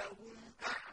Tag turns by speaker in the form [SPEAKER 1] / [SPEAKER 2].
[SPEAKER 1] لهم أعمالهم